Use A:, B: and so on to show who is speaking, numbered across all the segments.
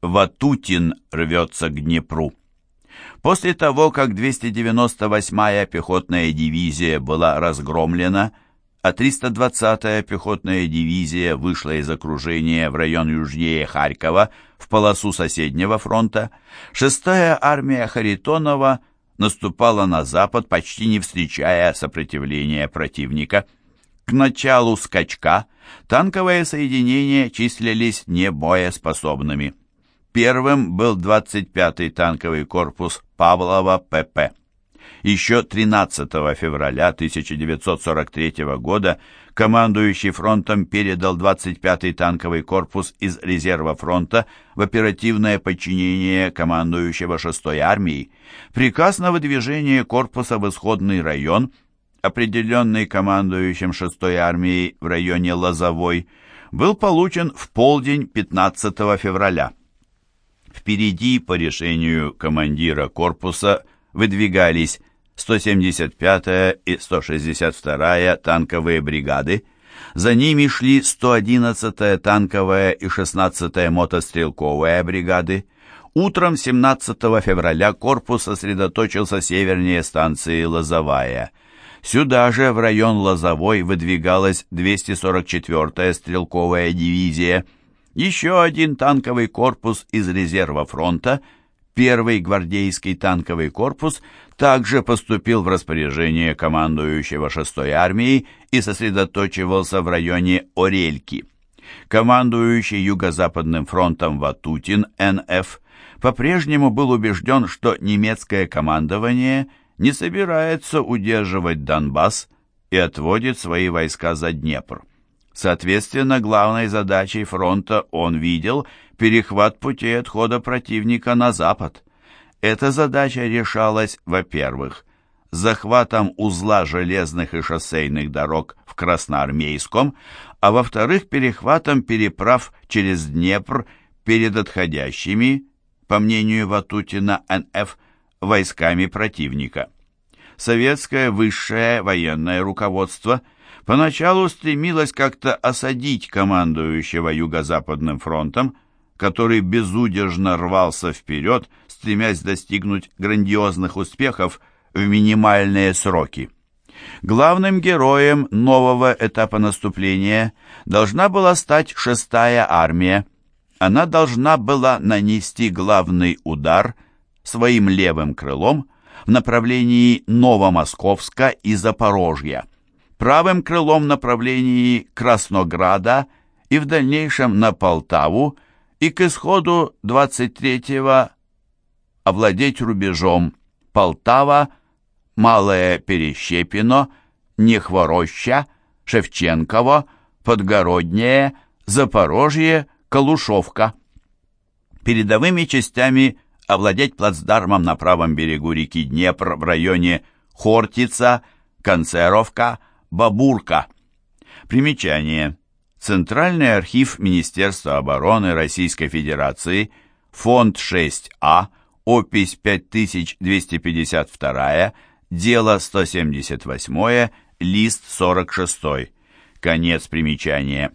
A: Ватутин рвется к Днепру. После того, как 298-я пехотная дивизия была разгромлена, а 320-я пехотная дивизия вышла из окружения в район южнее Харькова в полосу соседнего фронта, 6-я армия Харитонова наступала на запад, почти не встречая сопротивления противника. К началу скачка танковые соединения числились небоеспособными. Первым был 25-й танковый корпус Павлова ПП. Еще 13 февраля 1943 года командующий фронтом передал 25-й танковый корпус из резерва фронта в оперативное подчинение командующего 6-й армии. Приказ на выдвижение корпуса в исходный район, определенный командующим 6-й армией в районе Лозовой, был получен в полдень 15 февраля. Впереди по решению командира корпуса выдвигались 175-я и 162-я танковые бригады, за ними шли 111-я танковая и 16-я мотострелковая бригады. Утром 17 февраля корпус сосредоточился севернее станции Лозовая. Сюда же, в район Лозовой, выдвигалась 244-я стрелковая дивизия – еще один танковый корпус из резерва фронта, первый гвардейский танковый корпус, также поступил в распоряжение командующего 6-й армией и сосредоточивался в районе Орельки. Командующий Юго-Западным фронтом Ватутин НФ по-прежнему был убежден, что немецкое командование не собирается удерживать Донбасс и отводит свои войска за Днепр. Соответственно, главной задачей фронта он видел перехват путей отхода противника на запад. Эта задача решалась, во-первых, захватом узла железных и шоссейных дорог в Красноармейском, а во-вторых, перехватом переправ через Днепр перед отходящими, по мнению Ватутина НФ, войсками противника. Советское высшее военное руководство – поначалу стремилась как-то осадить командующего Юго-Западным фронтом, который безудержно рвался вперед, стремясь достигнуть грандиозных успехов в минимальные сроки. Главным героем нового этапа наступления должна была стать шестая армия. Она должна была нанести главный удар своим левым крылом в направлении Новомосковска и Запорожья правым крылом направлении Краснограда и в дальнейшем на Полтаву и к исходу 23-го овладеть рубежом Полтава, Малое Перещепино, Нехвороща, Шевченково, Подгороднее, Запорожье, Калушовка. Передовыми частями овладеть плацдармом на правом берегу реки Днепр в районе Хортица, Концеровка, Бабурка. Примечание. Центральный архив Министерства обороны Российской Федерации, фонд 6А, опись 5252, дело 178, лист 46. Конец примечания.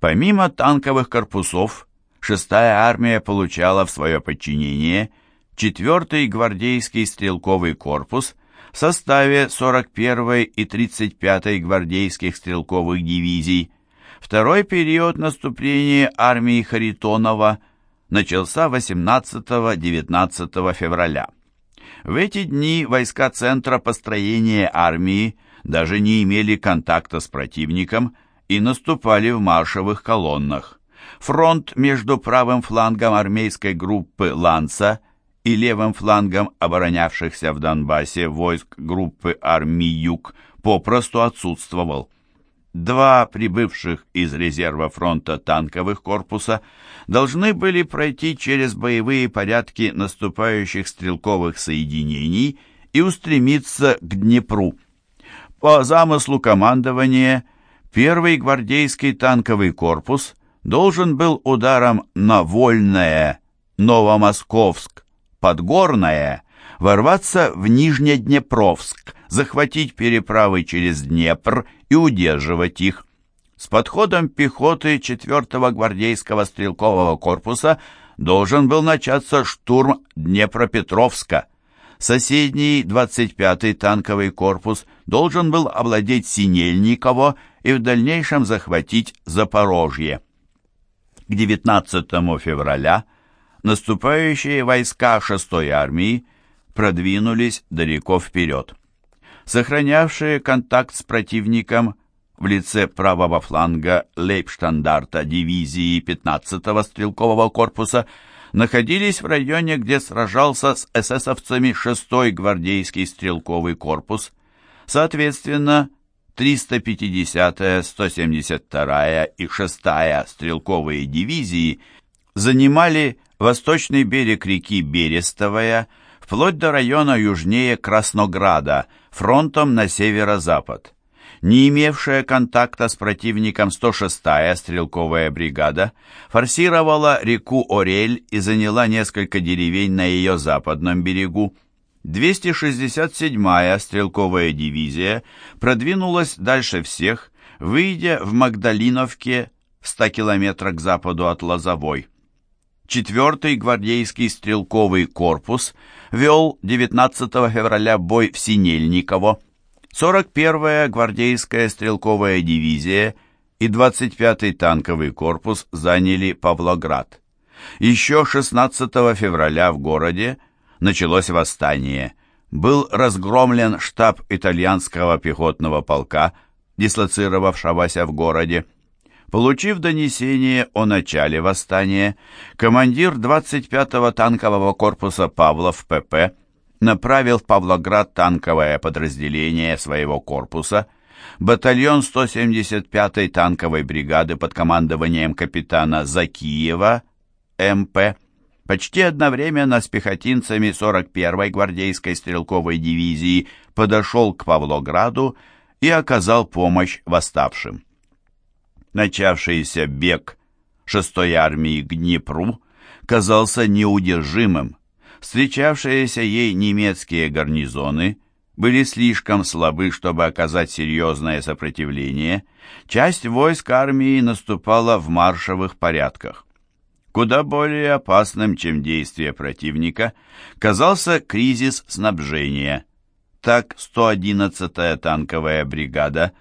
A: Помимо танковых корпусов, 6-я армия получала в свое подчинение 4-й гвардейский стрелковый корпус – в составе 41-й и 35-й гвардейских стрелковых дивизий. Второй период наступления армии Харитонова начался 18-19 февраля. В эти дни войска Центра построения армии даже не имели контакта с противником и наступали в маршевых колоннах. Фронт между правым флангом армейской группы «Ланца» и левым флангом оборонявшихся в Донбассе войск группы армий Юг попросту отсутствовал. Два прибывших из резерва фронта танковых корпуса должны были пройти через боевые порядки наступающих стрелковых соединений и устремиться к Днепру. По замыслу командования, первый гвардейский танковый корпус должен был ударом на Вольное, Новомосковск, Подгорное ворваться в Нижнеднепровск, захватить переправы через Днепр и удерживать их. С подходом пехоты 4-го гвардейского стрелкового корпуса должен был начаться штурм Днепропетровска. Соседний 25-й танковый корпус должен был овладеть Синельниково и в дальнейшем захватить Запорожье. К 19 февраля наступающие войска 6-й армии продвинулись далеко вперед. Сохранявшие контакт с противником в лице правого фланга лейбштандарта дивизии 15-го стрелкового корпуса находились в районе, где сражался с эсэсовцами 6-й гвардейский стрелковый корпус. Соответственно, 350-я, 172-я и 6-я стрелковые дивизии занимали восточный берег реки Берестовая, вплоть до района южнее Краснограда, фронтом на северо-запад не имевшая контакта с противником 106-я стрелковая бригада, форсировала реку Орель и заняла несколько деревень на ее западном берегу. 267-я стрелковая дивизия продвинулась дальше всех, выйдя в Магдалиновке в 100 километрах к западу от Лозовой. Четвертый гвардейский стрелковый корпус вел 19 февраля бой в Синельниково, 41-я гвардейская стрелковая дивизия и 25-й танковый корпус заняли Павлоград. Еще 16 февраля в городе началось восстание. Был разгромлен штаб итальянского пехотного полка, дислоцировавшегося в городе. Получив донесение о начале восстания, командир 25-го танкового корпуса Павлов ПП направил в Павлоград танковое подразделение своего корпуса, батальон 175-й танковой бригады под командованием капитана Закиева, МП, почти одновременно с пехотинцами 41-й гвардейской стрелковой дивизии подошел к Павлограду и оказал помощь восставшим. Начавшийся бег 6-й армии к Днепру казался неудержимым встречавшиеся ей немецкие гарнизоны были слишком слабы, чтобы оказать серьезное сопротивление, часть войск армии наступала в маршевых порядках. Куда более опасным, чем действия противника, казался кризис снабжения. Так 111-я танковая бригада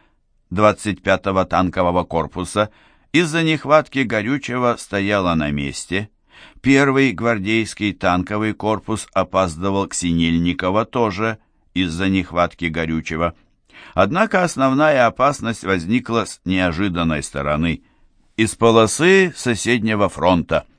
A: 25-го танкового корпуса из-за нехватки горючего стояла на месте – Первый гвардейский танковый корпус опаздывал к Синельниково тоже из-за нехватки горючего. Однако основная опасность возникла с неожиданной стороны – из полосы соседнего фронта.